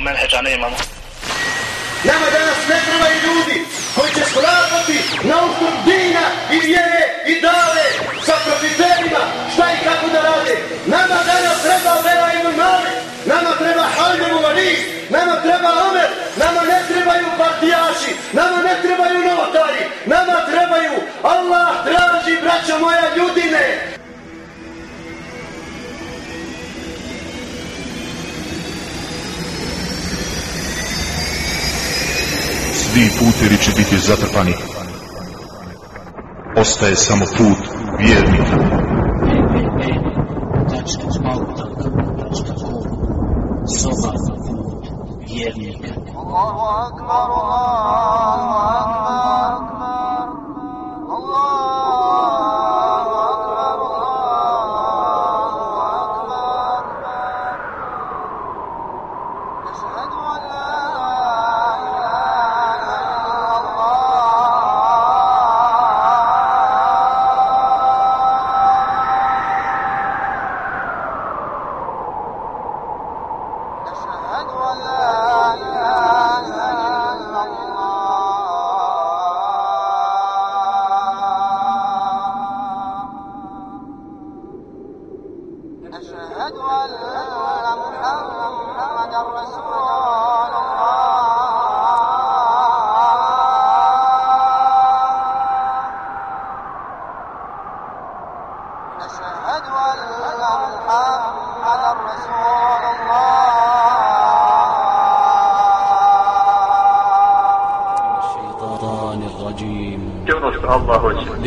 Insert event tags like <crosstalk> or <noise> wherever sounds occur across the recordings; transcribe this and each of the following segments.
menheđa nemamo. Nama danas ne trebaju ljudi koji će sklapati na ustup dina i vjere i dale sa profiterima šta i kako da rade. Nama danas treba vera i normali, nama treba haljemu vanih, nama treba omer, nama ne trebaju partijaši, nama ne trebaju novotari, nama trebaju Allah traži braća moja ljudine. Svi putevi će biti zatrpani. Ostaje samo put vjernika. Soba put vjernika. Allahu akbar, Allahu akbar,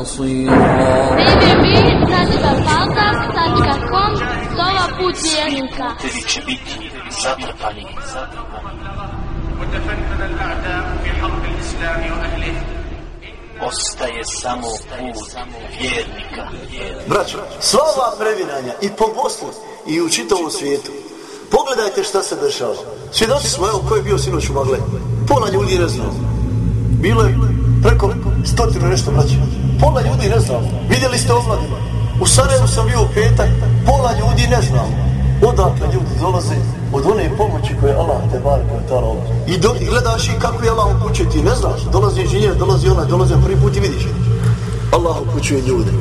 مصيرا www.radiobalkan.com Slova put vjernika. Putevi će biti zatrpani. وتفنن الأعداء في حرب الإسلام وأهله Ostaje samo put vjernika. Braćo, sva ova previranja i po Bosni i u čitavom svijetu, pogledajte šta se dešava. Svjedoci smo, evo, ko je bio sinoć u Magle? Pola ljudi ne znamo. Bilo je preko stotinu nešto braća. Pola ljudi ne znamo. Vidjeli ste omladinu. U Sarajevu sam bio u petak, pola ljudi ne znamo. Odakle ljudi dolaze od one pomoći koje Allah te bar koje ta roba. I, do, I gledaš i kako je Allah upućuje ti, ne znaš. Dolazi inženjer, dolazi ona, dolazi prvi put i vidiš. Allah upućuje ljude.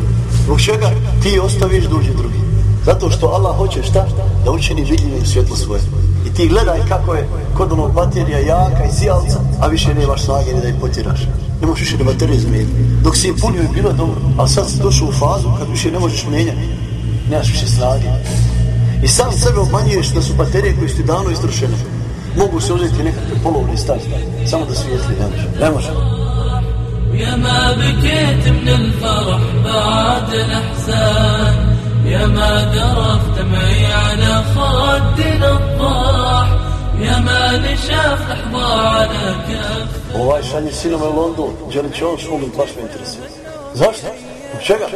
Zbog čega ti ostaviš duži drugi? Zato što Allah hoće šta? Da učini vidljivim svjetlo svoje. I ti gledaj kako je kod onog baterija jaka i sijalca, a više nemaš snage ni da ih potiraš Ne možeš više ni baterije izmijeniti. Dok si je punio je bilo dobro, ali sad si došao u fazu kad više ne možeš mijenjati. Nemaš više snage. I sam sebe obmanjuješ da su baterije koje su ti davno istrošene. Mogu se uzeti nekakve polovne stanje. Samo da svijetli, ne može. Ne može. يا ما بكيت من الفرح بعد الأحزان يا ما درف دمعي على خدنا الضاح Ovaj sad je sinom u Londu, Jerry Jones, on mi baš me interesuje. Zašto? Od čega?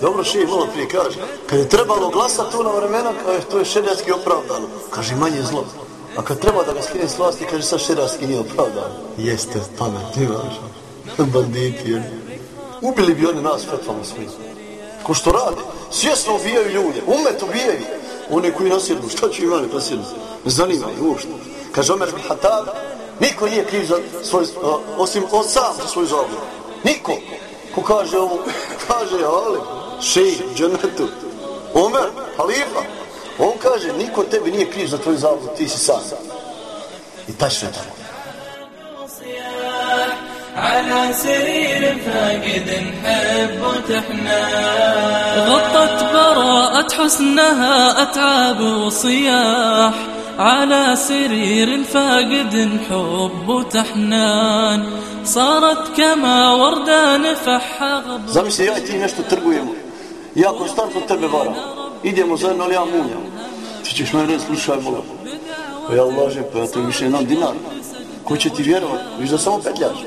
Dobro še je malo prije kaže, kad je trebalo glasa tu na vremena, kaže, to je šedarski opravdano. Kaže, manje zlo. A kad treba da ga skine s vlasti, kaže, sad šedarski nije opravdano. Jeste, pamet, nije važno. <laughs> Banditi, jer... Ubili bi oni nas, fetvalno svi. Ko što radi, svjesno ubijaju ljude, umet ubijaju. One koji nasjednu, šta će imali nasjednu? Ne zanima ih uopšte. Kaže Omer bin Hatab, niko nije kriv za svoj, a, osim on sam za svoju zabludu. Niko. Ko kaže ovo, <laughs> kaže Ali, šej, džanetu, Omer, halifa. On kaže, niko tebi nije kriv za tvoju zabludu, ti si sam. I tačno je tako. على سرير فاقد حب تحنى غطت براءة حسنها أتعاب وصياح. على سرير فاقد حب تحنان صارت كما وردان فحغ زمشي ياتي نشط ترقويم يا كونستانتو تبي بارا idemo za nalja munja ti ćeš me ne slušaj mola pa ja ulažem pa ja to više jedan dinar. Ko će ti vjerovat? Viš da samo petljaš?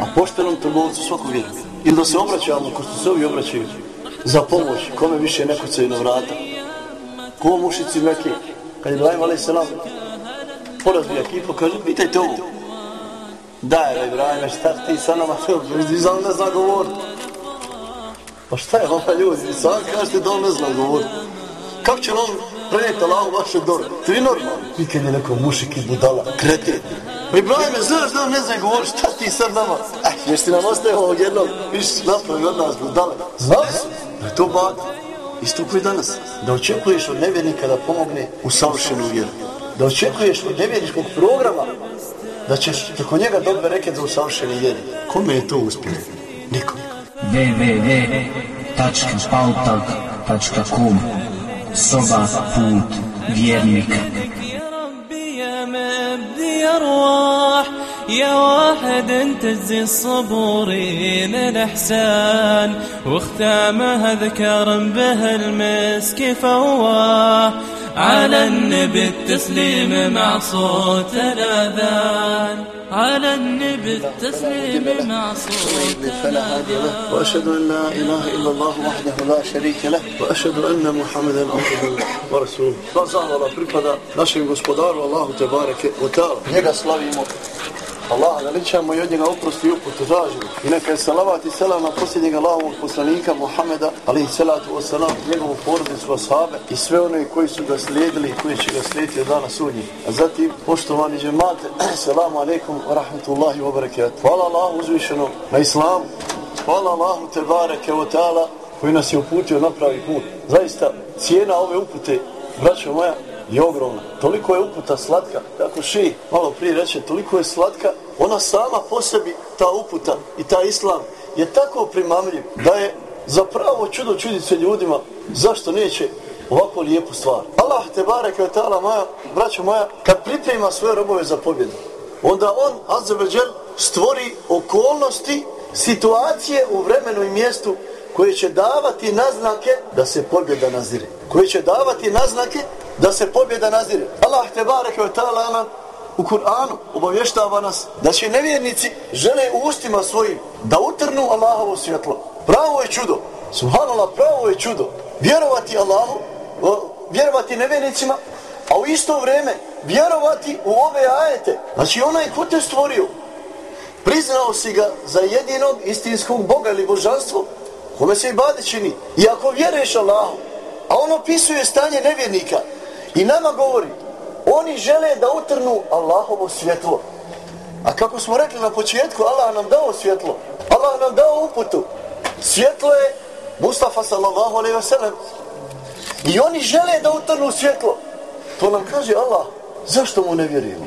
A poštenom trgovcu svako vjeruje. Ili da se obraćamo, ko što se ovi obraćaju, za pomoć, kome više ne kucaju na vrata. Ko mušici Mekke, kad je Ibrahim a.s. porazbija ekipu, kaže, pitajte ovo. Daj, Ibrahim, šta ti sa nama? Ti za ne zna govorit. Pa šta je ova ljudi? Sam kažete da on ne zna govorit. Kako će on prenijeti Allahu vaše dore? To je normalno. Vi kad je neko mušik i budala, krete. Ibrahime, zna, zna, ne znam govori, šta ti sad nama? Eh, još ti nam ostaje ovog jednog, viš, napravi od nas, budale. Znaš? Da to bak, isto koji danas, da očekuješ od nevjernika da pomogne u savršenu vjeru. Da očekuješ od nevjerničkog programa da ćeš preko njega dobe reke za usavršeni vjeri. Kome je to uspjeh? Nikom. www.pautag.com Soba put vjernika. مبدي أرواح يا واحد تزي الصبورين الإحسان. واختامها ذكر به المسك فواه على النبي التسليم مع صوت الأذان. على النبي التسليم مع صوت فلا هادي له الأذان وأشهد أن لا إله إلا الله وحده لا شريك له. وأشهد أن محمدا عبده ورسوله. Sva zahvala pripada našem gospodaru Allahu te bareke wa ta'ala. Njega slavimo. Allah veličamo i od njega oprosti i uputu tražimo. I neka je salavat i selam na posljednjeg Allahovog poslanika Muhameda, ali i salatu wa salam, njegovu porodicu, ashabe i sve one koji su ga slijedili i koji će ga slijediti od dana sudnji. A zatim, poštovani džemate, <clears throat> selamu alaikum wa rahmatullahi wa barakatuh. Hvala Allahu uzvišeno na islamu. Hvala Allahu te bareke wa ta'ala koji nas je uputio na pravi put. Zaista, cijena ove upute, braćo moja, je ogromna. Toliko je uputa slatka, kako ši malo prije reče, toliko je slatka, ona sama po sebi, ta uputa i ta islam, je tako primamljiv da je za pravo čudo čudit se ljudima, zašto neće ovako lijepu stvar. Allah te barek ve ta'ala moja, braćo moja, kad priprema svoje robove za pobjedu, onda on, Azzebeđel, stvori okolnosti, situacije u vremenu i mjestu koje će davati naznake da se pobjeda nazire. Koje će davati naznake da se pobjeda nazire. Allah te bareke ve ta'ala u Kur'anu obavještava nas da će nevjernici žele u ustima svojim da utrnu Allahovo svjetlo. Pravo je čudo. Subhanallah, pravo je čudo. Vjerovati Allahu, vjerovati nevjernicima, a u isto vrijeme vjerovati u ove ajete. Znači onaj ko te stvorio, priznao si ga za jedinog istinskog Boga ili božanstvo, kome se i bade čini. I ako vjeruješ Allahu, a on opisuje stanje nevjernika i nama govori, oni žele da utrnu Allahovo svjetlo. A kako smo rekli na početku, Allah nam dao svjetlo. Allah nam dao uputu. Svjetlo je Mustafa sallallahu alaihi wa sallam. I oni žele da utrnu svjetlo. To nam kaže Allah. Zašto mu ne vjerujemo?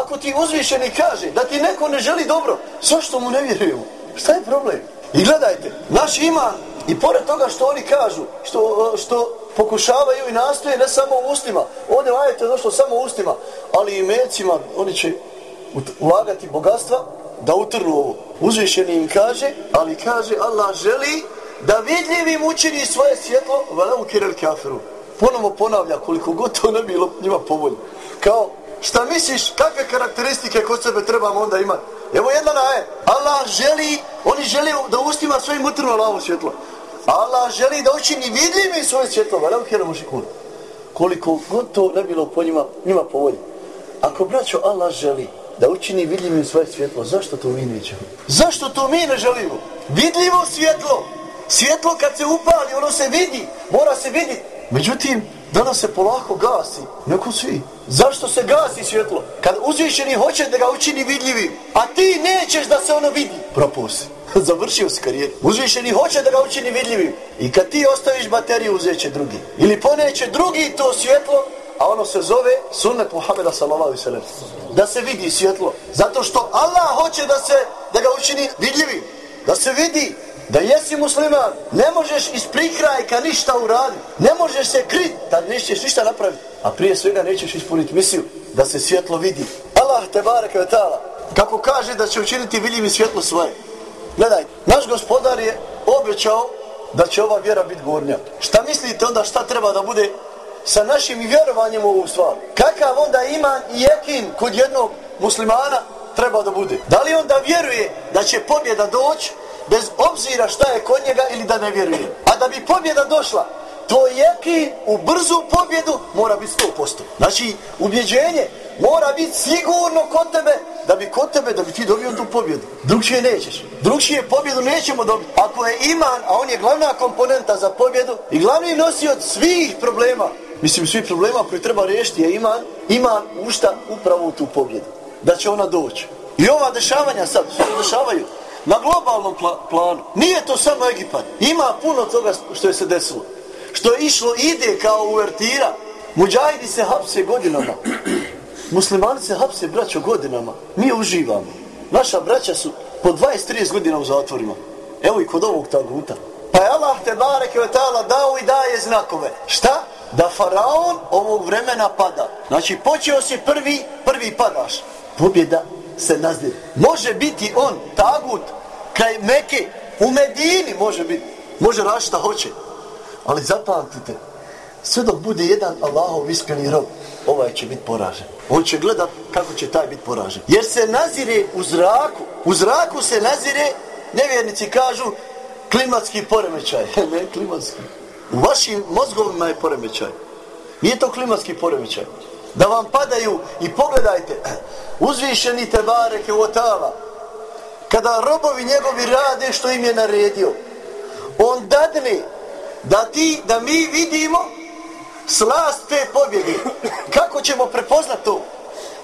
Ako ti uzvišeni kaže da ti neko ne želi dobro, zašto mu ne vjerujemo? Šta je problem? I gledajte, naš iman, i pored toga što oni kažu, što, što pokušavaju i nastoje ne samo u ustima, ovdje vajete došlo samo u ustima, ali i mecima, oni će ulagati bogatstva da utrnu ovo. Uzvišeni im kaže, ali kaže Allah želi da vidljivim učini svoje svjetlo, vela kirel kafiru. Ponovo ponavlja koliko god to ne bilo njima povoljno. Kao, šta misliš, kakve karakteristike kod sebe trebamo onda imati? Evo jedna naje, Allah želi, oni žele da ustima svojim utrnu Allahovo svjetlo. Allah želi da učini vidljivim svoje svjetlo, Nam kjera mušikun. Koliko god to ne bilo po njima, njima povoljno. Ako braćo Allah želi da učini vidljivim svoje svjetlo, zašto to mi nećemo? Zašto to mi ne želimo? Vidljivo svjetlo! Svjetlo kad se upali, ono se vidi, mora se vidjeti. Međutim, danas se polako gasi, neko svi. Zašto se gasi svjetlo? Kad uzvišeni hoće da ga učini vidljivim, a ti nećeš da se ono vidi, Propusti. <laughs> Završio si karijer. Uzvišeni hoće da ga učini vidljivim. I kad ti ostaviš bateriju, uzeće drugi. Ili poneće drugi to svjetlo, a ono se zove sunnet Muhammeda sallallahu alaihi sallam. Da se vidi svjetlo. Zato što Allah hoće da se, da ga učini vidljivim. Da se vidi da jesi musliman. Ne možeš iz prikrajka ništa uraditi. Ne možeš se krit, tad nećeš ništa napraviti. A prije svega nećeš ispuniti misiju da se svjetlo vidi. Allah te barek vetala, kako kaže da će učiniti vidljivim svjetlo svoje. Gledaj, naš gospodar je obećao da će ova vjera biti gornja. Šta mislite onda šta treba da bude sa našim vjerovanjem u ovu stvar. Kakav onda iman i jekin kod jednog muslimana treba da bude? Da li on da vjeruje da će pobjeda doći bez obzira šta je kod njega ili da ne vjeruje? A da bi pobjeda došla, to jeki u brzu pobjedu mora biti 100%. Znači, ubjeđenje mora biti sigurno kod tebe da bi kod tebe, da bi ti dobio tu pobjedu. Drugšije nećeš. Drugšije pobjedu nećemo dobiti. Ako je iman, a on je glavna komponenta za pobjedu i glavni nosi od svih problema, mislim svih problema koji treba riješiti je iman, iman ušta upravo u tu pobjedu. Da će ona doći. I ova dešavanja sad, što se dešavaju, na globalnom pla planu. Nije to samo Egipat. Ima puno toga što je se desilo. Što je išlo ide kao uvertira. Muđajdi se hapse godinama. Muslimani se hapse braćo godinama. Mi uživamo. Naša braća su po 20-30 godina u zatvorima. Evo i kod ovog taguta. Pa je Allah te bareke ve ta'ala dao i daje znakove. Šta? Da faraon ovog vremena pada. Znači počeo si prvi, prvi padaš. Pobjeda se nazdir. Može biti on, tagut, kraj Meke, u Medini može biti. Može raš šta hoće. Ali zapamtite, sve dok bude jedan Allahov iskreni rob, ovaj će biti poražen. On će gledat kako će taj biti poražen. Jer se nazire u zraku. U zraku se nazire, nevjernici kažu, klimatski poremećaj. <laughs> ne, klimatski. U vašim mozgovima je poremećaj. Nije to klimatski poremećaj. Da vam padaju i pogledajte, <clears throat> uzvišeni te bareke u otava, kada robovi njegovi rade što im je naredio, on dadne da ti, da mi vidimo slast te pobjede. Kako ćemo prepoznat to?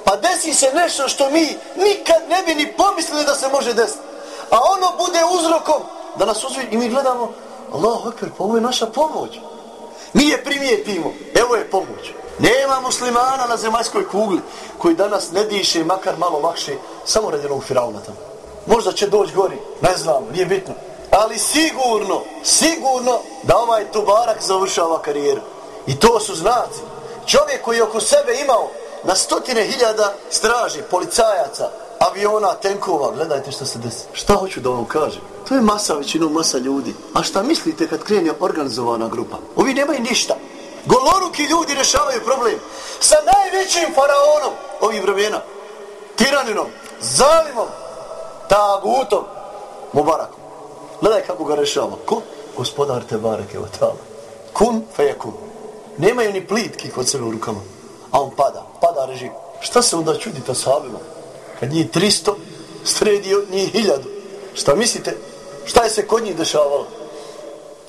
Pa desi se nešto što mi nikad ne bi ni pomislili da se može desiti. A ono bude uzrokom da nas uzvi i mi gledamo Allah, okvir, pa ovo je naša pomoć. Mi je primijetimo. Evo je pomoć. Nema muslimana na zemaljskoj kugli koji danas ne diše makar malo lakše samo radi onog firauna tamo. Možda će doći gori, ne znam, nije bitno. Ali sigurno, sigurno da ovaj Tubarak završava karijeru. I to su znaci. Čovjek koji je oko sebe imao na stotine hiljada straži, policajaca, aviona, tenkova, gledajte što se desi. Šta hoću da vam kažem? To je masa, većinu masa ljudi. A šta mislite kad krene organizovana grupa? Ovi nemaju ništa. Goloruki ljudi rešavaju problem. Sa najvećim faraonom ovih vremena. Tiraninom, zalimom, tagutom, Mubarakom. Gledaj kako ga rešava. Ko? Gospodar te bareke o tala. Kun fe kun. Nemaju ni plitki kod sebe u rukama. A on pada. Pada režim. Šta se onda čudi ta sahabima? Kad njih 300 sredio njih hiljadu. Šta mislite? Šta je se kod njih dešavalo?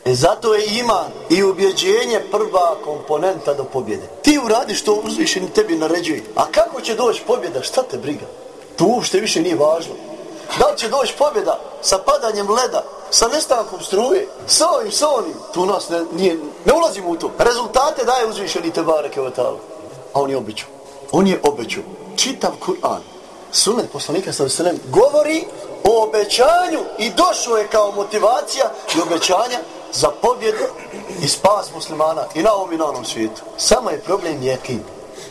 E zato je iman i ubjeđenje prva komponenta do pobjede. Ti uradi što uzvišeni tebi naređuje. A kako će doći pobjeda? Šta te briga? To uopšte više nije važno. Da li će doći pobjeda sa padanjem leda, sa nestankom struje, sa ovim, sa onim? Tu nas ne, nije, ne ulazimo u to. Rezultate daje uzvišeni te bareke vatala. A on je obećao. On je obećao. Čitav Kur'an, sunet poslanika sa vselem, govori o obećanju i došlo je kao motivacija i obećanja za pobjedu i spas muslimana i na ovom i na onom svijetu. Samo je problem jekin.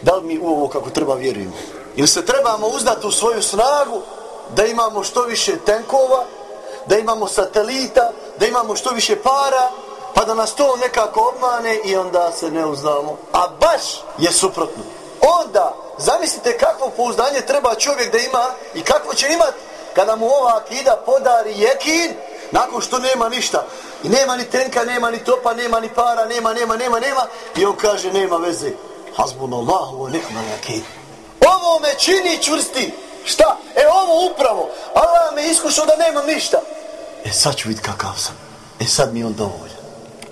Da li mi u ovo kako treba vjerujemo? Ili se trebamo uzdati u svoju snagu da imamo što više tenkova, da imamo satelita, da imamo što više para, pa da nas to nekako obmane i onda se ne uznamo. A baš je suprotno. Onda, zamislite kakvo pouzdanje treba čovjek da ima i kakvo će imat kada mu ova akida podari jekin, nakon što nema ništa. I nema ni tenka, nema ni topa, nema ni para, nema, nema, nema, nema. I on kaže, nema veze. Hasbunallahu wa ni'mal akid. Ovo me čini čvrsti. Šta? E ovo upravo. Allah me iskušao da nemam ništa. E sad ću vidjeti kakav sam. E sad mi on dovoljan.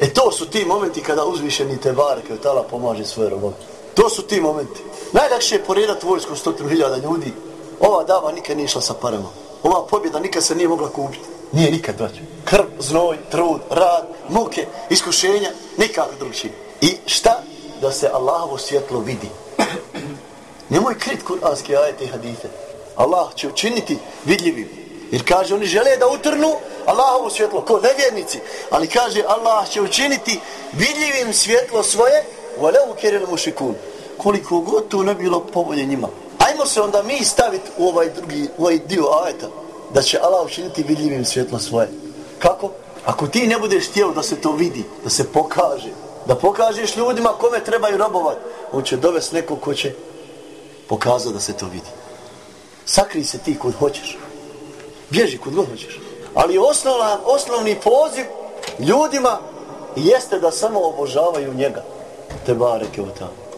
E to su ti momenti kada uzvišeni te barke od tala pomaže svoje robove. To su ti momenti. Najlakše je poredati vojsku stotinu hiljada ljudi. Ova dava nikad nije išla sa parama. Ova pobjeda nikad se nije mogla kupiti. Nije nikad, braću. Krv, znoj, trud, rad, muke, iskušenja, nikako drugčije. I šta? Da se Allahovo svjetlo vidi. Nemoj krit kuranski ajete i hadite. Allah će učiniti vidljivim. Jer kaže, oni žele da utrnu Allahovo svjetlo, ko nevjernici. Ali kaže, Allah će učiniti vidljivim svjetlo svoje, valevu keril mušikun. Koliko god to ne bilo povolje njima. Ajmo se onda mi staviti u ovaj drugi, u ovaj dio ajeta, da će Allah učiniti vidljivim svjetlo svoje. Kako? Ako ti ne budeš htio da se to vidi, da se pokaže, da pokažeš ljudima kome trebaju robovati, on će dovesti nekog ko će pokazati da se to vidi. Sakri se ti kod hoćeš. Bježi kod god hoćeš. Ali osnovan, osnovni poziv ljudima jeste da samo obožavaju njega. Te bareke o ta'ala.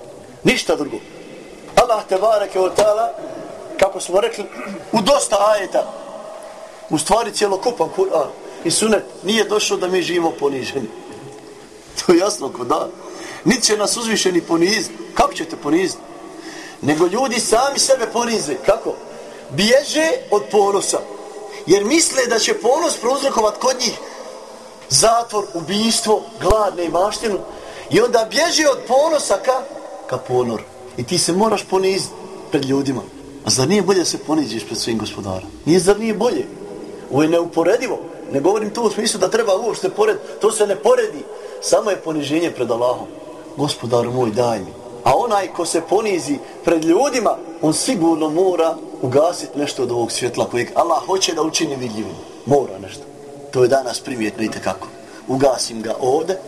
Ništa drugo. Allah te bareke o tala, kako smo rekli, u dosta ajeta, u stvari cijelokupan Kur'an i sunet, nije došao da mi živimo poniženi. <laughs> To je jasno kod da. Niti će nas uzvišeni poniziti. Kako ćete poniziti? Nego ljudi sami sebe ponize. Kako? Bježe od ponosa. Jer misle da će ponos prouzrokovat kod njih zatvor, ubijstvo, gladne i maštinu. I onda bježe od ponosa ka, ka ponor. I ti se moraš poniziti pred ljudima. A zar nije bolje da se poniziš pred svojim gospodarom? Nije, zar nije bolje? Ovo je neuporedivo. Ne govorim to u smislu da treba uopšte pored. To se ne poredi. Samo je poniženje pred Allahom. Gospodaru moj, daj mi. A onaj ko se ponizi pred ljudima, on sigurno mora ugasiti nešto od ovog svjetla kojeg Allah hoće da učini vidljivim. Mora nešto. To je danas primjetno i kako. Ugasim ga ovde,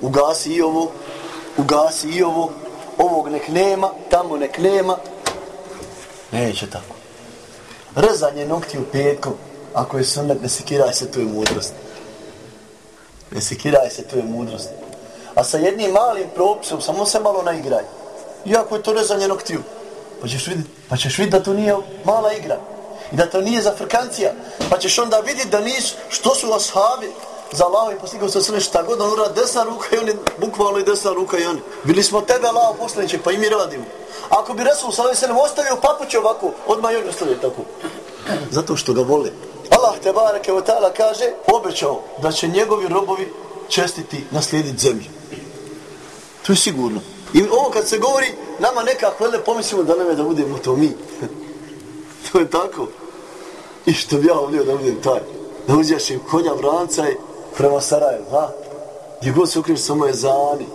ugasi i ovo, ugasi i ovo, ovog nek nema, tamo nek nema. Neće tako. Rezanje nokti u petkom, ako je sunnet, ne sekiraj se, to je mudrost. Ne sekiraj se, to je mudrost. A sa jednim malim propisom, samo se malo naigraj. Iako je to rezanje noktiju, pa ćeš vidjeti, pa ćeš vidjeti da to nije mala igra. I da to nije za frkancija. Pa ćeš onda vidjeti da nisu, što su ashabi za Allah i poslikao se sve šta god on urad, desna ruka i oni, bukvalno i desna ruka i oni. Bili smo tebe Allah poslaniće, pa i mi radimo. Ako bi Resul sallallahu alejhi ve ostavio papuče ovako, odmah i oni ostavio tako. Zato što ga vole. Allah te bareke ve taala kaže, obećao da će njegovi robovi čestiti naslijediti zemlju. To je sigurno. I ovo kad se govori, nama nekako vele pomislimo da neme da budemo to mi. <laughs> to je tako. I što bi ja volio da budem taj. Da uđeš im konja vranca i prema Sarajevu, ha? Gdje god se ukriješ samo je zani.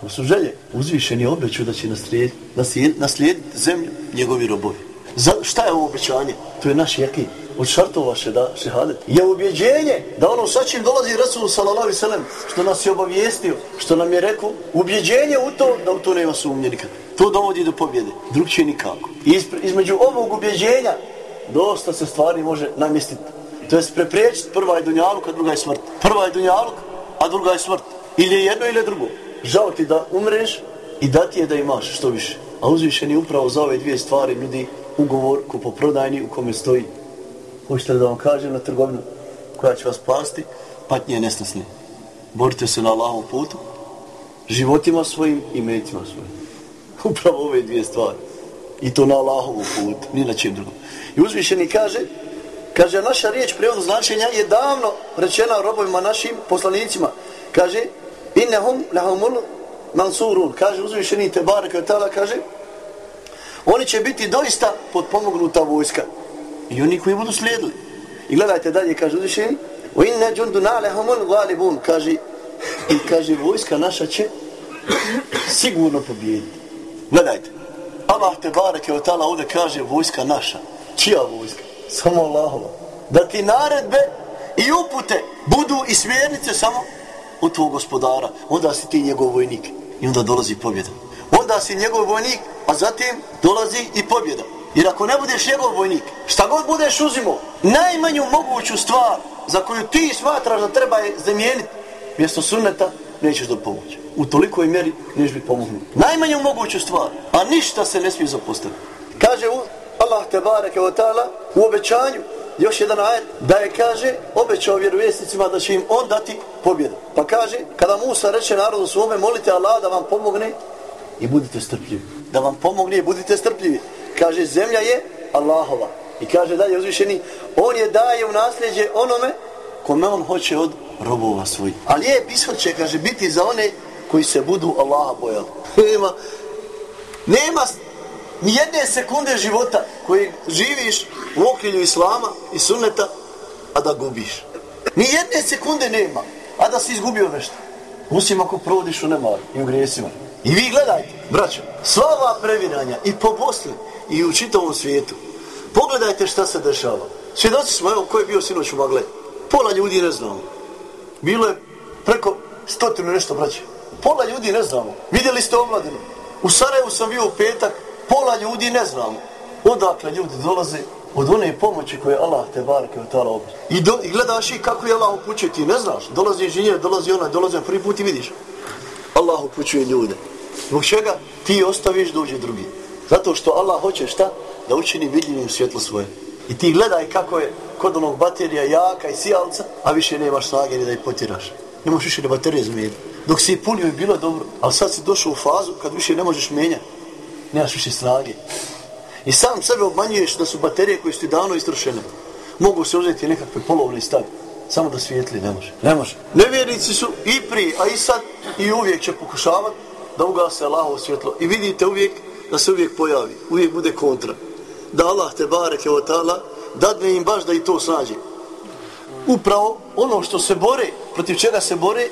To su želje. Uzvišeni obeću da će naslijediti naslijed, naslijed zemlju njegovi robovi. Za, šta je ovo obećanje? To je naš jakin. Od šartova šeda, šehadet. Je ubjeđenje da ono sa čim dolazi Rasul sallallahu alaihi sallam, što nas je obavijestio, što nam je rekao, ubjeđenje u to, da u to nema sumnje nikad. To dovodi do pobjede. Drugčije nikako. I između ovog ubjeđenja dosta se stvari može namjestiti. To je prepriječiti prva je dunjaluk, a druga je smrt. Prva je dunjaluk, a druga je smrt. Ili je jedno ili je drugo. Žao ti da umreš i da ti je da imaš što više. A uzvišeni upravo za ove dvije stvari ljudi ugovor kupoprodajni u kome stoji. Hoćete da vam kažem na trgovinu koja će vas pasti, patnje je nesnosne. Borite se na Allahom putu, životima svojim i metima svojim. <laughs> Upravo ove dvije stvari. I to na Allahovu putu, ni na čim drugom. I uzvišeni kaže, kaže naša riječ prijevodu značenja je davno rečena robovima našim poslanicima. Kaže, innehum lahumul mansurun. Kaže uzvišeni Tebare Kvetala, kaže, oni će biti doista potpomognuta vojska. I oni koji budu slijedili. I gledajte dalje, kaže uzvišeni, u inne džundu nalehumul galibun, kaže, i <laughs> kaže, vojska naša će sigurno pobijediti. Gledajte, Allah te bareke od tala ovdje kaže vojska naša. Čija vojska? Samo Allahova. Da ti naredbe i upute budu i smjernice samo od tvojeg gospodara. Onda si ti njegov vojnik. I onda dolazi pobjeda. Onda si njegov vojnik, a zatim dolazi i pobjeda. Jer ako ne budeš njegov vojnik, šta god budeš uzimo, najmanju moguću stvar za koju ti smatraš da treba je zamijeniti, mjesto sunneta, nećeš da pomoći. U tolikoj mjeri nećeš biti pomognut. Najmanju moguću stvar, a ništa se ne smije zapostaviti. Kaže Allah te bareke ta'ala u obećanju, još jedan ajet, da je kaže, obećao vjerovjesnicima da će im on dati pobjedu. Pa kaže, kada Musa reče narodu svome, molite Allah da vam pomogne i budite strpljivi. Da vam pomogne i budite strpljivi. Kaže, zemlja je Allahova. I kaže dalje uzvišeni, on je daje u nasljeđe onome kome on hoće od robova svojih. A lijep ishod će, kaže, biti za one koji se budu Allaha bojali. <laughs> Nema, nema ni jedne sekunde života koji živiš u okrilju Islama i sunneta, a da gubiš. Ni jedne sekunde nema, a da si izgubio nešto. Osim ako provodiš u nemaru i u grijesima. I vi gledajte, braćo, sva ova previranja i po Bosni i u čitavom svijetu, pogledajte šta se dešava. Svjedoci smo, evo, ko je bio sinoć u Magle? Pola ljudi ne znamo. Bilo je preko stotinu nešto, braće. Pola ljudi ne znamo. Vidjeli ste omladinu. U Sarajevu sam bio u petak, pola ljudi ne znamo. odakle ljudi dolaze od one pomoći koje Allah te barke od tala obi. I, do, I gledaš i kako je Allah upućuje, ti ne znaš. Dolazi inženjer, dolazi onaj, dolazi prvi put i vidiš. Allah upućuje ljude. Zbog čega ti ostaviš dođe drugi. Zato što Allah hoće šta? Da učini vidljivim svjetlo svoje. I ti gledaj kako je kod onog baterija jaka i sijalca, a više nemaš snage ni da ih potiraš. Ne možeš više da baterije zamijeniti. Dok si punio je bilo dobro, ali sad si došao u fazu kad više ne možeš menjati. Nemaš više snage. I sam sebe obmanjuješ da su baterije koje su ti davno istrošene. Mogu se uzeti nekakve polovne stavi. Samo da svijetli, ne može. Ne može. Nevjernici su i prije, a i sad i uvijek će pokušavati da ugase Allahovo svjetlo. I vidite uvijek da se uvijek pojavi. Uvijek bude kontra. Da Allah te bareke o ta'ala dadne im baš da i to snađe. Upravo ono što se bore, protiv čega se bore,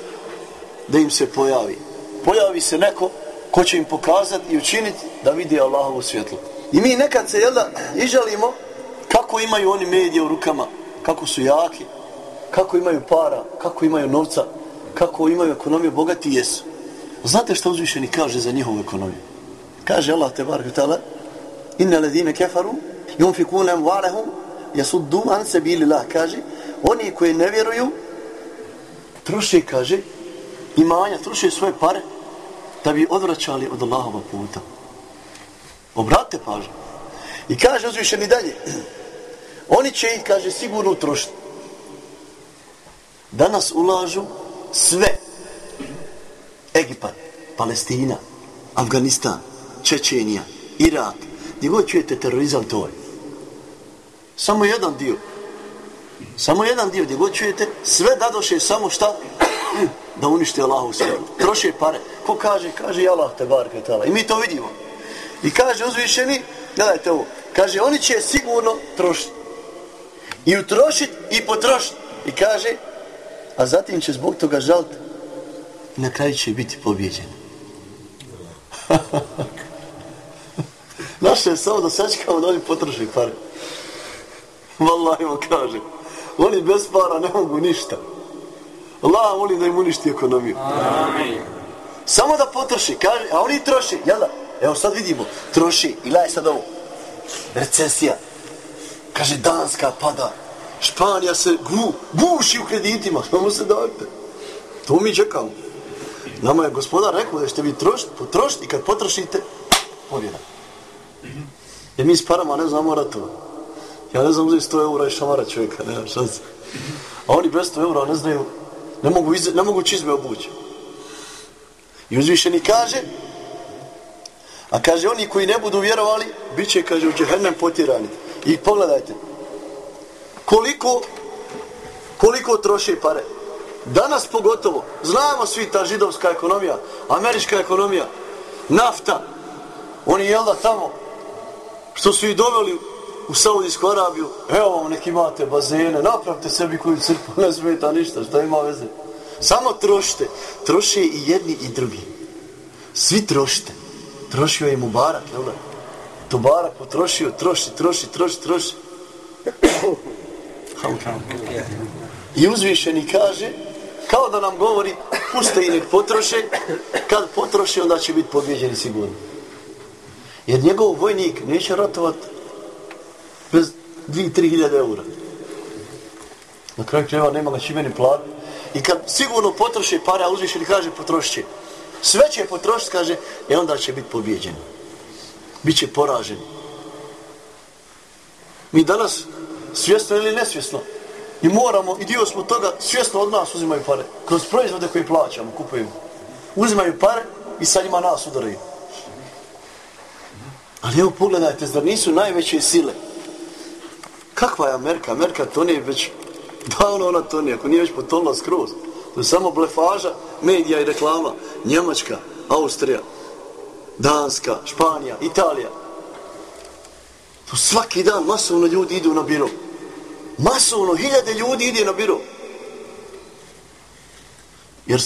da im se pojavi. Pojavi se neko ko će im pokazati i učiniti da vidi Allahovo svjetlo. I mi nekad se, jel da, ižalimo kako imaju oni medije u rukama, kako su jaki, kako imaju para, kako imaju novca, kako imaju ekonomiju, bogati jesu. Znate što uzvišeni kaže za njihovu ekonomiju? Kaže Allah te bar ta'ala Inna ladine kefaru yunfikuna amwalahum yasuddu an sabilillah kaže oni koji ne vjeruju troše kaže imanja troše svoje pare da bi odvraćali od Allahova puta. obratite pažnju. I kaže uzvišeni dalje <clears throat> oni će ih kaže sigurno utrošiti. Danas ulažu sve Egipat, Palestina, Afganistan, Čečenija, Irak, gdje god čujete terorizam, to je. Samo jedan dio. Samo jedan dio gdje god čujete, sve dadoše samo šta? da unište Allahu sve. Troše pare. Ko kaže? Kaže Allah te bar kretala. I mi to vidimo. I kaže uzvišeni, gledajte ovo, kaže oni će sigurno trošiti. I utrošiti i potrošiti. I kaže, a zatim će zbog toga žaliti i na kraju će biti pobjeđeni. <laughs> Naše je samo da sačekamo da oni potroši pare. Wallahi mu kaže. Oni bez para ne mogu ništa. Allah voli da im uništi ekonomiju. Amin. Samo da potroši, kaže, a oni troši, jel da? Evo sad vidimo, troši, i laj sad ovo. Recesija. Kaže, Danska pada. Španija se gu, guši u kreditima. samo se dajte? To mi čekamo. Nama je gospodar rekao da ćete vi trošiti, potrošiti i kad potrošite, pobjeda. Jer mi s parama ne znamo ratova. Ja ne znam uzeti 100 eura i šamara čovjeka, šta. šanse. A oni bez 100 eura ne znaju, ne mogu, iz, ne mogu čizme obući. I uzvišeni kaže, a kaže oni koji ne budu vjerovali, bit će, kaže, u džehennem potirani. I pogledajte, koliko, koliko troše pare. Danas pogotovo, znamo svi ta židovska ekonomija, američka ekonomija, nafta, oni jel da tamo, što su ih doveli u Saudijsku Arabiju, evo vam neki imate bazene, napravite sebi koju crpu, ne smeta ništa, što ima veze. Samo trošite, troše i jedni i drugi. Svi trošite. Trošio je Mubarak, jel da? To Barak potrošio, troši, troši, troši, troši. I uzvišeni kaže, kao da nam govori, puste i nek potroše, kad potroše, onda će biti pobjeđeni sigurno. Jer njegov vojnik neće ratovat bez 2-3 hiljade eura. Na kraju kreva nema ga čime ni plat. I kad sigurno potroše pare, a uzvišeni kaže potrošće. Sve će potrošiti, kaže, e onda će biti pobjeđeni. Biće poraženi. Mi danas, svjesno ili nesvjesno, I moramo, i dio smo toga, svjesno od nas uzimaju pare. Kroz proizvode koje plaćamo, kupujemo. Uzimaju pare i sad njima nas udaraju. Ali evo pogledajte, zar nisu najveće sile? Kakva je Amerika? Amerika to nije već davno ona to nije, ako nije već potonila skroz. To je samo blefaža, medija i reklama. Njemačka, Austrija, Danska, Španija, Italija. To svaki dan masovno ljudi idu na biro masovno, hiljade ljudi ide na biro. Jer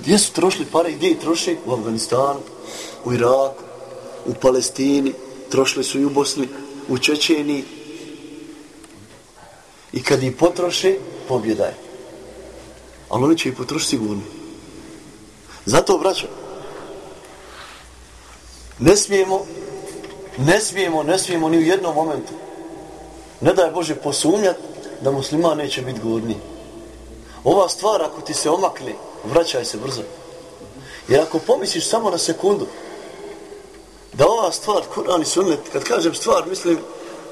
gdje su trošili pare, gdje ih troši? U Afganistanu, u Iraku, u Palestini, trošili su i u Bosni, u Čečeniji. I kad ih potroše, pobjeda je. Ali oni će ih potrošiti sigurno. Zato, braćo, ne smijemo Ne smijemo, ne smijemo ni u jednom momentu. Ne daj Bože posumnjat da musliman neće biti gorni. Ova stvar, ako ti se omakne, vraćaj se brzo. Jer ako pomisliš samo na sekundu, da ova stvar, Kur'an i sunnet, kad kažem stvar, mislim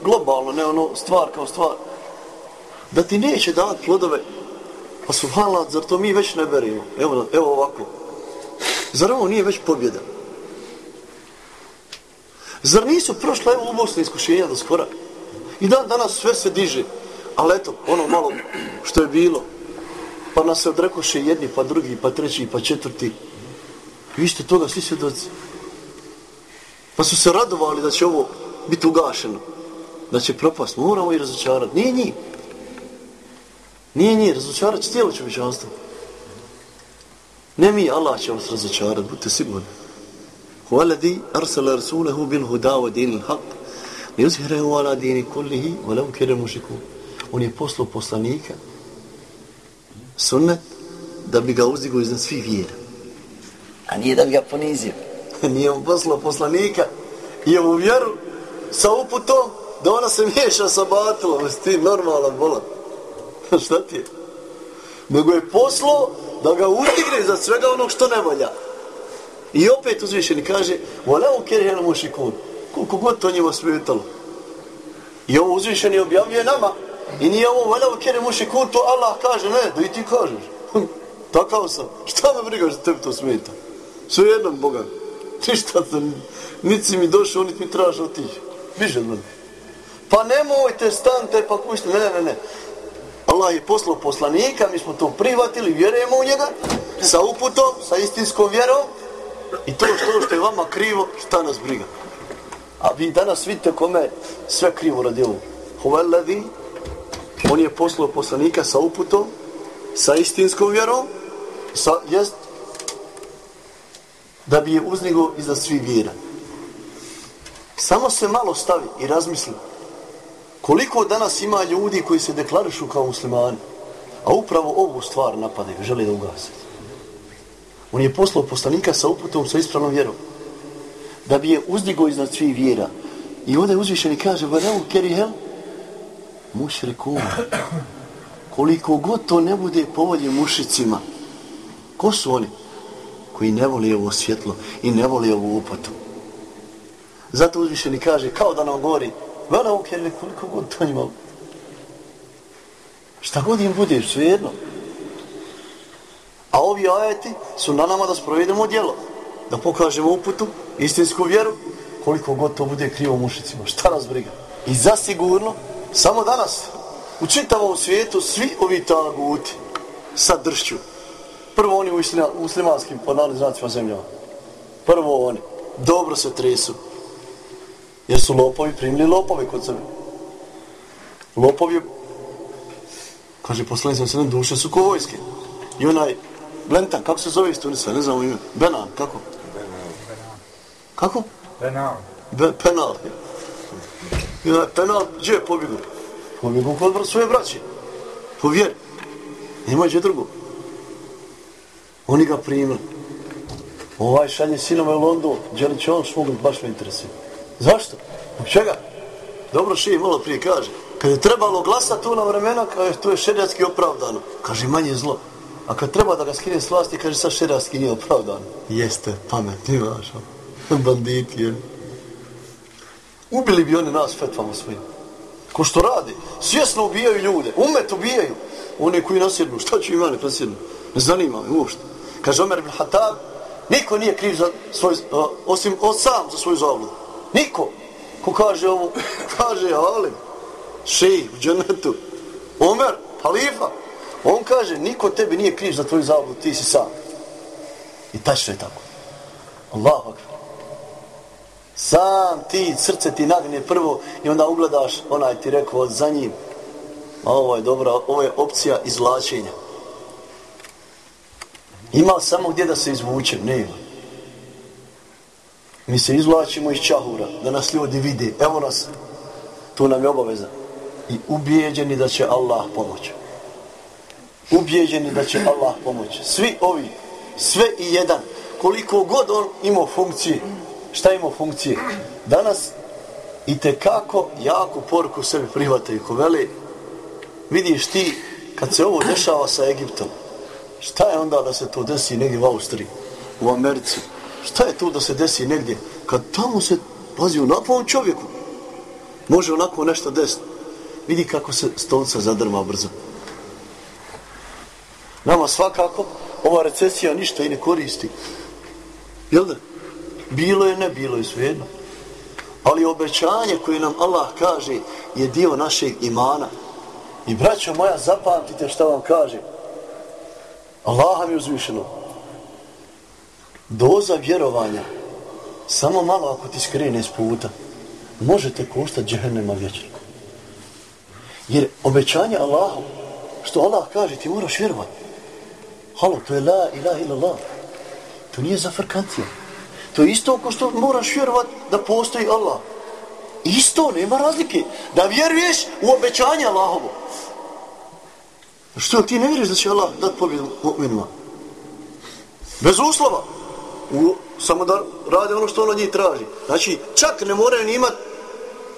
globalno, ne ono stvar kao stvar, da ti neće davati plodove, pa subhanallah, zar to mi već ne berimo? Evo, evo ovako. Zar ovo nije već pobjeda? Zar nisu prošla evo u iskušenja do skora? I dan danas sve se diže. Ali eto, ono malo što je bilo. Pa nas se odrekoše jedni, pa drugi, pa treći, pa četvrti. Vi ste toga svi svjedoci. Pa su se radovali da će ovo biti ugašeno. Da će propast. Moramo i razočarati. Nije njih. Nije njih. Razočarat će cijelo čovječanstvo. Ne mi, Allah će vas razočarati. Budite sigurni. Bil huda wa dinil haq. Yuzhirehu ala dini kullihi wa lau kere mušiku. On je poslao poslanika sunnet da bi ga uzdigo iznad svih vjera. A nije da bi ga ponizio. <laughs> nije on poslao poslanika i ovu vjeru sa uputom da ona se miješa sa batilom. Jesi ti normalan bolan? <laughs> Šta ti je? Nego je poslao da ga uzdigne za svega onog što ne valja. I opet uzvišeni kaže Volevu kerihenu mušikun Koliko god to njima smetalo. I ovo uzvišeni objavljuje nama. I nije ovo volevu kerihenu mušikun To Allah kaže, ne, da i ti kažeš. <laughs> Takav sam. Šta me brigaš da tebi to smeta? Sve jednom, Boga. <laughs> Ništa sam, niti mi došao, niti mi traži otići. Više od mene. Pa nemojte, stante, pa kućite. Ne, ne, ne. Allah je poslao poslanika, mi smo to prihvatili, vjerujemo u njega, sa uputom, sa istinskom vjerom, I to što, što je vama krivo, šta nas briga? A vi danas vidite kome sve krivo radi ovo. Hovelladi, on je poslao poslanika sa uputom, sa istinskom vjerom, sa, jest, da bi je uznigo iza svih vjera. Samo se malo stavi i razmisli koliko danas ima ljudi koji se deklarišu kao muslimani, a upravo ovu stvar napadaju, žele da ugasaju. On je poslao poslanika sa uputom, sa ispravnom vjerom. Da bi je uzdigo iznad svih vjera. I onda je uzvišen i kaže, vareu kerihel, mušrikum. Koliko god to ne bude povolje mušicima. Ko su oni? Koji ne voli ovo svjetlo i ne voli ovu uputu. Zato uzvišen i kaže, kao da nam govori, vareu kerihel, koliko god to njima. Šta god im bude, svejedno. jedno. A ovi ajeti su na nama da sprovedemo djelo. Da pokažemo uputu, istinsku vjeru, koliko god to bude krivo mušicima. Šta nas briga? I zasigurno, samo danas, u čitavom svijetu, svi ovi taguti sa dršću. Prvo oni u muslimanskim podnali znacima zemljama. Prvo oni. Dobro se tresu. Jer su lopovi primili lopove kod sebe. Lopovi, kaže poslanicama se duše su ko vojske. I onaj Blentan, kako se zove iz Tunisa, ne znam ime. Benan, kako? Benan. Kako? Benan. Be, penal. Ja, penal, gdje je pobjegu? Pobjegu kod svoje braće. Po vjeri. Nema gdje drugo. Oni ga primili. Ovaj šalje sinove u London, gdje će on smugnuti, baš me interesuje. Zašto? Zbog čega? Dobro še malo prije kaže. Kad je trebalo glasati tu na vremena, kaže, to je šerijatski opravdano. Kaže, manje zlo. A kad treba da ga skine s vlasti, kaže sa šerijatski nije opravdan. Jeste, pametni vaš, <laughs> banditi, je. Ubili bi oni nas fetvama svojim. Ko što radi, svjesno ubijaju ljude, umet ubijaju. One koji nasjednu, šta će imani nasjednu? Ne zanima me uopšte. Kaže Omer ibn Hatab, niko nije kriv za svoj, osim od sam za svoju zavludu. Niko. Ko kaže ovo, <laughs> kaže Alim, šej u dženetu, Omer, halifa, On kaže, niko tebi nije kriv za tvoju zabludu, ti si sam. I tačno je tako. Allahu akbar. Sam ti, srce ti nagne prvo i onda ugledaš, onaj ti rekao za njim. A ovo je dobra, ovo je opcija izvlačenja. Ima samo gdje da se izvučem, ne ima. Mi se izvlačimo iz čahura, da nas ljudi vide. Evo nas, tu nam je obaveza. I ubijeđeni da će Allah pomoći ubijeđeni da će Allah pomoći. Svi ovi, sve i jedan, koliko god on imao funkcije, šta imao funkcije? Danas i te kako jako poruku sebi prihvataju ko veli vidiš ti kad se ovo dešava sa Egiptom šta je onda da se to desi negdje u Austriji u Americi šta je to da se desi negdje kad tamo se pazi onakvom čovjeku može onako nešto desiti vidi kako se stolca zadrma brzo nama svakako ova recesija ništa i ne koristi. Jel da? bilo je ne bilo je svejedno. Ali obećanje koje nam Allah kaže je dio našeg imana. I braćo moja zapamtite šta vam kaže. Allah mi uzvišeno. Doza vjerovanja samo malo ako ti skrene s puta možete koštati džehennema vječno. Jer obećanje Allahu što Allah kaže ti moraš vjerovati halo to je la ilaha illallah to nije za To je isto ko što moraš vjerovat da postoji Allah. Isto, nema razlike. Da vjeruješ u obećanje Allahovo. Što ti ne vjeruješ da će Allah dat pobjedu mu'minima? Bez uslova. U, samo da rade ono što ono njih traži. Znači, čak ne moraju ni imat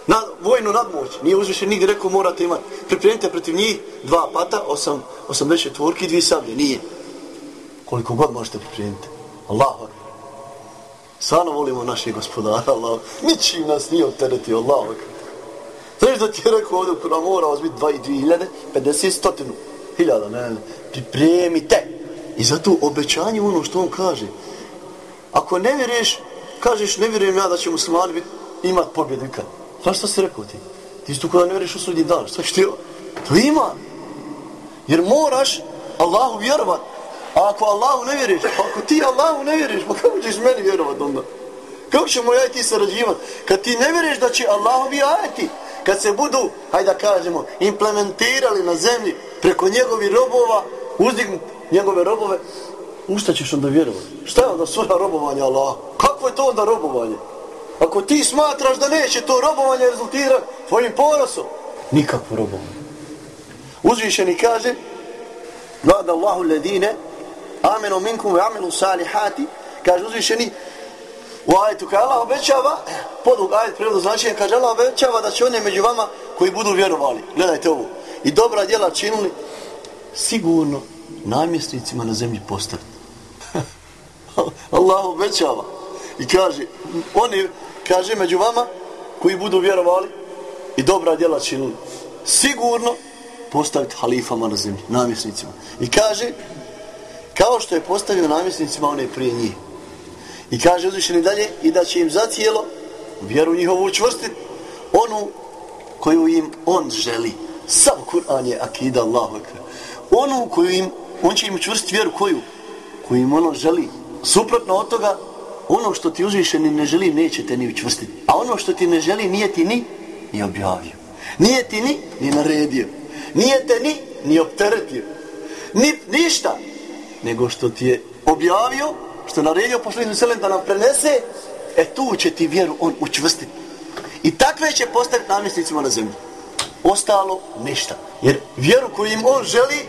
na, vojnu nadmoć. Nije uzvišen nigdje rekao morate imati. Pripremite protiv njih dva pata, osam, osamdeset tvorki i dvije sablje. Nije. Koliko god možete pripremiti. Allahu Stvarno volimo naših gospodara, Allah. Ničim nas nije opteretio, Allah. Znaš da ti je rekao ovdje, kada mora vas biti 2.000, 50, stotinu, hiljada, ne, ne, pripremite. I zato obećanje ono što on kaže. Ako ne vjeruješ, kažeš, ne vjerujem ja da će muslimani biti, imat pobjedu ikad. Znaš što si rekao ti? Ti isto kada ne vjeruješ u sudnji dan, što je? To ima. Jer moraš Allahu vjerovat. A ako Allahu ne vjeriš, pa ako ti Allahu ne vjeriš, pa kako ćeš meni vjerovat onda? Kako ćemo ja i ti sarađivati? Kad ti ne vjeriš da će Allahovi ajeti, kad se budu, hajde da kažemo, implementirali na zemlji preko njegovi robova, uzdignut njegove robove, u šta ćeš onda vjerovati? Šta je onda sura robovanja Allah? Kako je to onda robovanje? Ako ti smatraš da neće to robovanje rezultirati tvojim ponosom, nikakvo robovanje. Uzvišeni kaže, Nada Allahu ledine, amenu minkum ve amenu salihati, kaže uzvišeni, u ajetu kaže Allah obećava, podlug ajet prirodno značenje, kaže Allah obećava da će one među vama koji budu vjerovali. Gledajte ovo. I dobra djela činili, sigurno namjesnicima na zemlji postaviti. <laughs> Allah obećava. I kaže, oni, kaže, među vama koji budu vjerovali i dobra djela činili, sigurno postaviti halifama na zemlji, namjesnicima. I kaže, kao što je postavio namjesnicima one prije njih. I kaže uzvišeni dalje i da će im za cijelo vjeru njihovu učvrstiti onu koju im on želi. Sam Kur'an je akida Allahu akra. Onu koju im, on će im učvrstiti vjeru koju? Koju im ono želi. Suprotno od toga, ono što ti uzvišeni ne želi, neće te ni učvrstiti. A ono što ti ne želi, nije ti ni, ni objavio. Nije ti ni, ni naredio. Nije te ni, ni opteretio. Ni, ništa nego što ti je objavio, što je naredio poslanik selem da nam prenese, e tu će ti vjeru on učvrstiti. I takve će postaviti namjesnicima na zemlji. Ostalo ništa. Jer vjeru koju im on želi,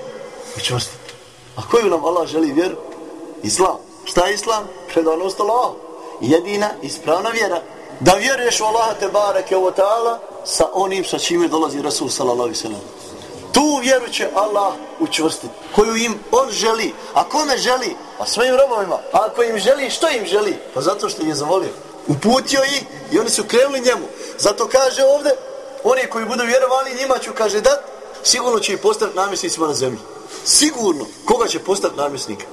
učvrstiti. A koju nam Allah želi vjeru? Islam. Šta je Islam? Predanost Allah. Jedina ispravna vjera. Da vjeruješ u Allaha te bareke o ta'ala sa onim sa čime dolazi Rasul sallallahu alaihi sallam. Tu vjeru će Allah učvrstiti, koju im on želi. A kome želi? Pa svojim robovima. A ako im želi, što im želi? Pa zato što ih je zavolio. Uputio ih i oni su krenuli njemu. Zato kaže ovde, oni koji budu vjerovali njima ću, kaže, dat, sigurno će ih postati namjesnicima na zemlji. Sigurno. Koga će postati namjesnika?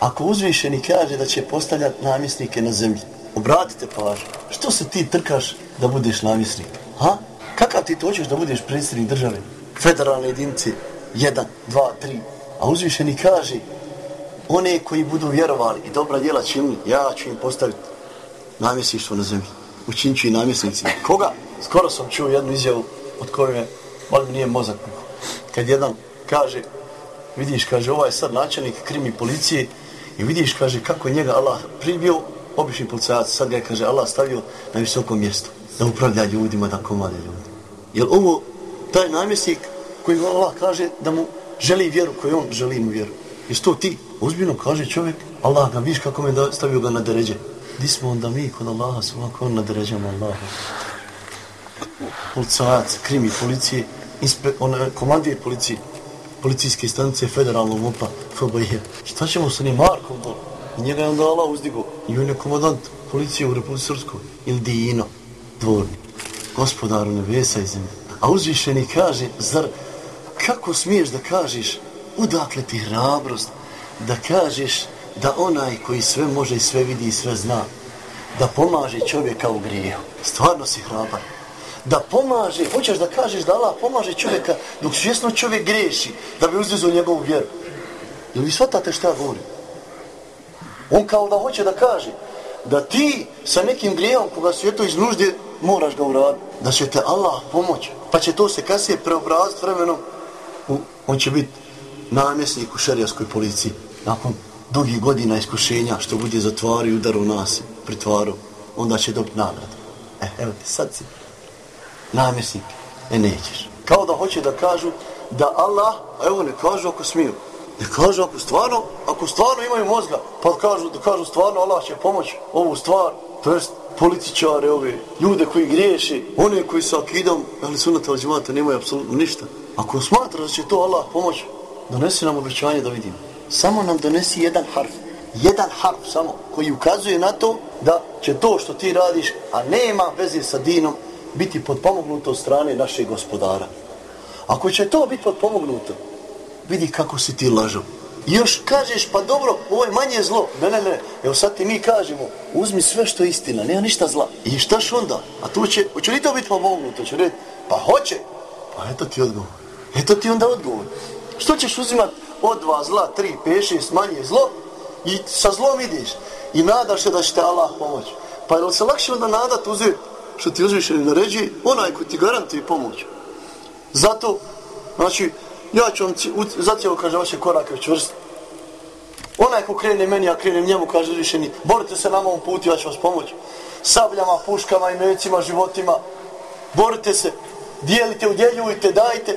Ako uzvišeni kaže da će postavljati namjesnike na zemlji, obratite pažnju. Što se ti trkaš da budeš namjesnik? Ha? Kakav ti to hoćeš da budeš predsjednik države? Federalne jedinice 1, 2, 3 a uzvišeni kaže one koji budu vjerovali i dobra djela činili ja ću im postaviti namjesništvo na zemlji. Učinit ću i namjesnici. Koga? skoro sam čuo jednu izjavu od koje me malo mi nije mozak kad jedan kaže vidiš kaže ovaj sad načelnik krimi policije i vidiš kaže kako je njega Allah pribio obični policajac sad ga je kaže Allah stavio na visokom mjestu da upravlja ljudima da komade ljudi jer ovo taj namjesnik koji Allah kaže da mu želi vjeru koju on želi mu vjeru. Jesi to ti? Ozbiljno kaže čovjek, Allah ga viš kako me da stavio ga na deređe. Di smo onda mi kod Allaha, smo on na deređama Allaha. policajac, krimi policije, inspe, ona, eh, komandije policije, policijske stanice federalnog MUPA, FBIH. Šta ćemo sa njim Markom dole? I njega je onda Allah uzdigo. I on je komandant policije u Republike Srpskoj. Ili Dino, dvorni. Gospodaru nebesa i zemlje. A uzvišeni kaže, zar, kako smiješ da kažeš, odakle ti hrabrost, da kažeš da onaj koji sve može i sve vidi i sve zna, da pomaže čovjeka u grijehu. Stvarno si hrabar. Da pomaže, hoćeš da kažeš da Allah pomaže čovjeka dok svjesno čovjek griješi, da bi uzvizu njegovu vjeru. Jel vi shvatate šta ja govorim? On kao da hoće da kaže da ti sa nekim grijehom koga svijeto iz nužde moraš ga uraditi. Da će te Allah pomoć, Pa će to se kasnije preobraziti vremenom. U, on će biti namjesnik u šarijaskoj policiji. Nakon dugih godina iskušenja što bude zatvario i udar u nas, pritvaru, onda će dobiti nagradu. E, evo ti sad si namjesnik. E, nećeš. Kao da hoće da kažu da Allah, evo ne kažu ako smiju, ne kažu ako stvarno, ako stvarno imaju mozga, pa kažu, da kažu stvarno Allah će pomoći ovu stvar, to jest političare ove, ljude koji griješe, one koji su akidom, ali sunata od džemata nemaju apsolutno ništa. Ako smatra da će to Allah pomoći, donesi nam obećanje da vidimo. Samo nam donesi jedan harf. Jedan harf samo koji ukazuje na to da će to što ti radiš, a nema veze sa dinom, biti podpomognuto od strane našeg gospodara. Ako će to biti podpomognuto, vidi kako si ti lažao. I još kažeš, pa dobro, ovo je manje zlo. Ne, ne, ne, evo sad ti mi kažemo, uzmi sve što je istina, nema ništa zla. I štaš onda? A tu će, hoće li to biti pomognuto? Će reći, pa hoće. Pa eto ti odgovor. Eto ti onda odgovor. Što ćeš uzimat od dva zla, tri, pet, šest, manje zlo i sa zlom ideš i nadaš se da će te Allah pomoći. Pa je li se lakše onda nadat uzeti što ti uzvišeni naređi, onaj ko ti garantuje pomoć. Zato, znači, ja ću vam zacijelo, kaže, vaše korake čvrst. Onaj ko krene meni, ja krenem njemu, kaže uzvišeni, borite se na mom putu, ja ću vas pomoći. Sabljama, puškama, imecima, životima, borite se, dijelite, udjeljujte, dajte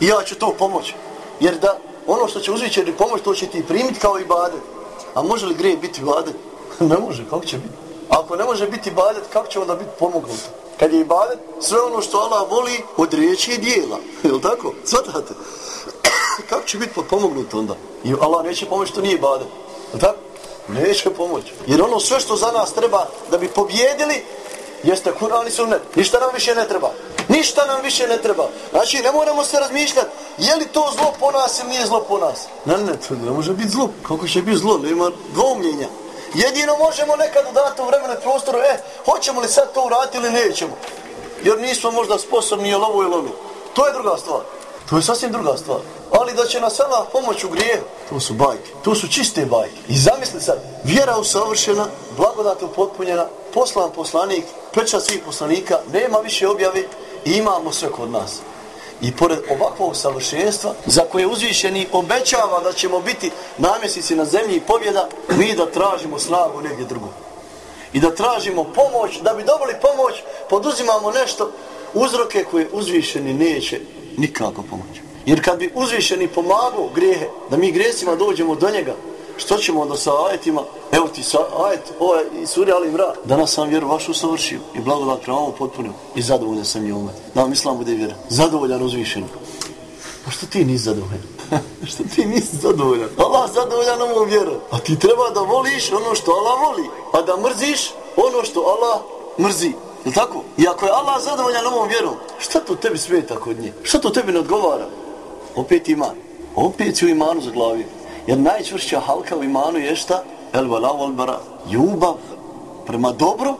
i ja ću to pomoći. Jer da ono što će uzvićeni pomoć, to će ti primiti kao i bade. A može li grije biti bade? <laughs> ne može, kako će biti? Ako ne može biti ibadet, kako će onda biti pomognuto? Kad je ibadet, sve ono što Allah voli od riječi i dijela. <laughs> Je li tako? Svatate? Kako će biti potpomognut onda? I Allah neće pomoći što nije bade. Je tako? Neće pomoći. Jer ono sve što za nas treba da bi pobjedili, jeste Kur'an i sunnet. Ništa nam više ne treba. Ništa nam više ne treba. Znači, ne moramo se razmišljati, je li to zlo po nas ili nije zlo po nas. Ne, ne, to ne može biti zlo. Kako će biti zlo? Nema dvomljenja. Jedino možemo nekad u datom vremenu prostoru, e, hoćemo li sad to uraditi ili nećemo. Jer nismo možda sposobni je ovo ili ono. To je druga stvar. To je sasvim druga stvar. Ali da će nas Allah pomoć u grije, to su bajke. To su čiste bajke. I zamisli sad, vjera usavršena, blagodat upotpunjena, poslan poslanik, peča svih poslanika, nema više objave i imamo sve kod nas. I pored ovakvog savršenstva, za koje uzvišeni obećava da ćemo biti namjesnici na zemlji i pobjeda, mi da tražimo snagu negdje drugo. I da tražimo pomoć, da bi dobili pomoć, poduzimamo nešto, uzroke koje uzvišeni neće nikako pomoć. Jer kad bi uzvišeni pomagao grijehe, da mi grijesima dođemo do njega, što ćemo onda sa ajetima, evo ti sa ajet, ovo je i suri Ali danas sam vjeru vašu savršio i blagodat prema ovom potpunio i zadovoljan sam njome. Da vam islam bude vjera. Zadovoljan uzvišen. Pa što ti nisi zadovoljan? <laughs> što ti nisi zadovoljan? Allah zadovoljan ovom vjeru. A ti treba da voliš ono što Allah voli, a da mrziš ono što Allah mrzi. Je tako? I ako je Allah zadovoljan ovom vjerom, šta to tebi smeta kod nje? Šta to tebi ne odgovara? Opet iman. Opet si u imanu za glavi. Jer najčvršća halka u imanu je šta? El vala wal bara. Ljubav prema dobru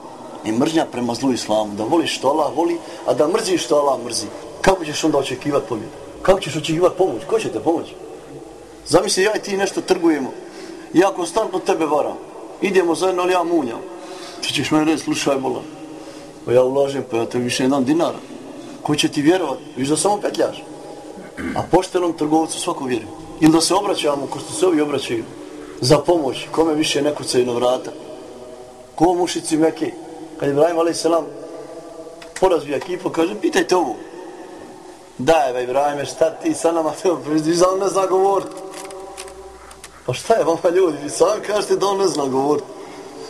i mržnja prema zlu islamu. Da voliš što Allah voli, a da mrziš što Allah mrzi. Kako ćeš onda očekivati pobjedu? Kako ćeš očekivati pomoć? Ko će te pomoći? Zamisli, ja i ti nešto trgujemo. Ja konstantno tebe varam. Idemo zajedno, ali ja munjam. Ti ćeš mene reći, slušaj, bola. Pa ja ulažem, pa ja te više jedan dinar. Ko će ti vjerovat? Viš da samo petljaš. A poštenom trgovcu svako vjeruje. Ili da se obraćamo, ko što se ovi obraćaju, za pomoć, kome više neko kucaju na vrata. Ko mušici meke, kad je Ibrahim a.s. porazbija ekipu, kaže, pitajte ovo. Daj, ba, Ibrahime, šta ti sa nama <laughs> te opriziš, da on ne zna govorit. Pa šta je vama ljudi, vi sami kažete da on ne zna govorit.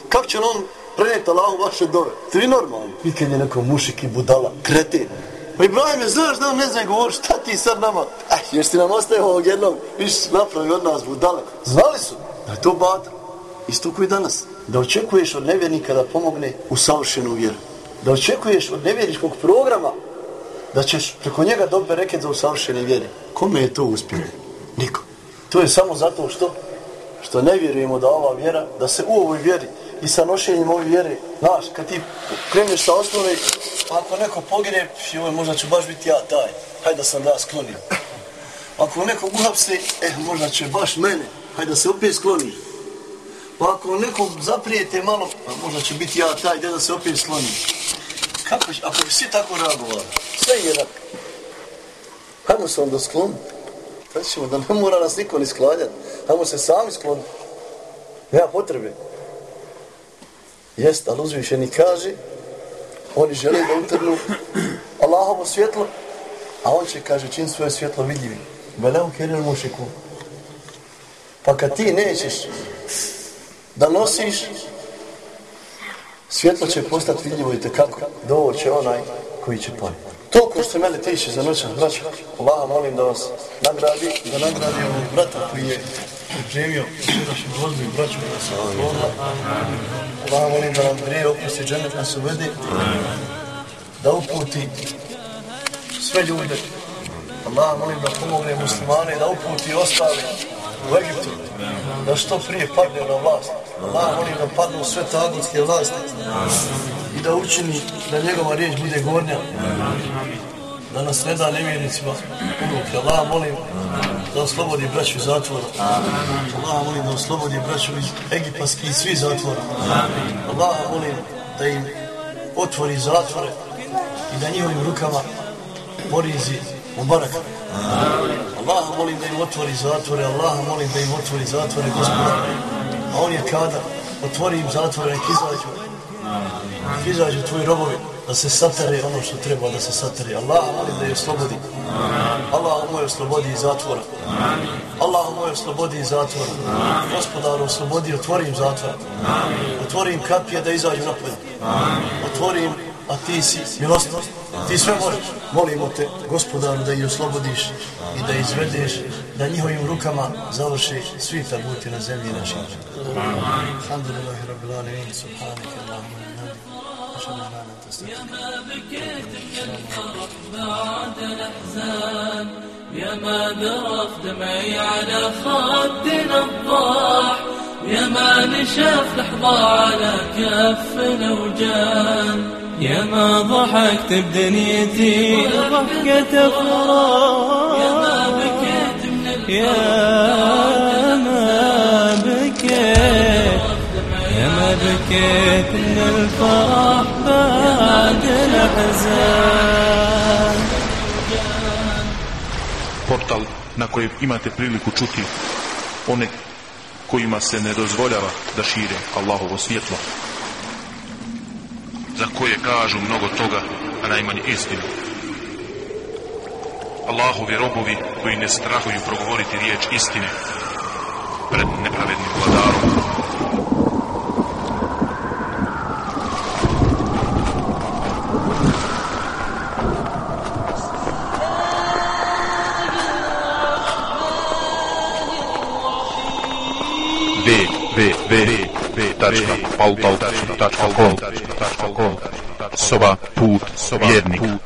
Kako će on prenijeti Allahu vaše dove. To je normalno. I kad je neko mušik i budala, kreten. Pa Ibrahime, znaš da on ne zna govori, šta ti sad nama? Eh, još ti nam ostaje ovog jednog, viš napravi od nas budale. Znali su da je to bata. Isto koji danas. Da očekuješ od nevjernika da pomogne u savršenu vjeru. Da očekuješ od nevjerničkog programa da ćeš preko njega dobiti reket za usavršene vjere. Kome je to uspjelo? Niko. To je samo zato što što ne vjerujemo da ova vjera, da se u ovoj vjeri i sa nošenjem ove vjere, znaš, kad ti kreneš sa osnove, pa ako neko pogine, joj, možda ću baš biti ja taj, hajde da sam da sklonim. Ako neko uhapse, eh, možda će baš mene, hajde da se opet sklonim. Pa ako nekog zaprijete malo, pa možda će biti ja taj, da se opet sklonim. Kako ako bi svi tako reagovali, sve je jednak. Hajmo se onda skloniti. Kada ćemo da ne mora nas niko ni sklanjati. Hajmo se sami skloniti. Nema potrebe. Jest, ali uzvišeni kaže, oni žele da utrnu Allahovo svjetlo, a on će, kaže, čin svoje svjetlo vidljivi. Veleu keril mušiku. Pa kad ti nećeš da nosiš, svjetlo će postati vidljivo i tekako. Dovoće onaj koji će ponijeti. To ko što mene tiše za noćan, braćo, Allah, molim da vas nagradi, da nagradi ovog brata koji je pripremio svjedošnju gozbu i braću da se odložila. Allah, molim da nam grije opusti dženet nas uvedi, da uputi sve ljude. Allah, molim da pomogne muslimane, da uputi ostale u Egiptu, da što prije padne na vlast. Allah, molim da padnu sve tagutske vlasti i da učini da njegova riječ bude gornja. Da nas ne da nevjernicima unuke. Allah, molim da oslobodi braću iz zatvora. Allah, molim da oslobodi braću iz egipatskih i svih zatvora. Allah, molim da im otvori zatvore i da njihovim rukama porizi Mubarak. Allah molim da im otvori zatvore, Allah molim da im otvori zatvore, gospoda. A on je kada otvori im zatvore, nek izađu. Nek izađu tvoji robovi, da se satare ono što treba da se satare. Allah, ali da je oslobodi. Allah, ono je oslobodi iz zatvora. Allah, ono je oslobodi iz zatvora. Gospodar, oslobodi, otvori im zatvora. Otvori im kapije da izađu napolje. Otvori im, a ti si milostnost. Ti sve možeš. Molimo te, gospodar, da ih oslobodiš i da izvedeš da njihovim rukama završi svi tabuti na zemlji i. Alhamdulillahi rabbil alamin, subhanak Allahumma inna. Ashhadu يا ما بكيت من الفرح بعد الأحزان. يا ما ذرف دمعي على خدنا الضاح يا ما نشف لحظة على كف الأوجان يا ما ضحكت بدنيتي ضحكة أفراح. يا ما بكيت من الفرح ما بكيت من الفرح بعد الأحزان Portal na kojem imate priliku čuti one kojima se ne dozvoljava da šire Allahovo svjetlo. Za koje kažu mnogo toga, a najmanje istinu. Allahovi robovi koji ne strahuju progovoriti riječ istine pred nepravednim vladarom. www.pautal.com Soba put vjernika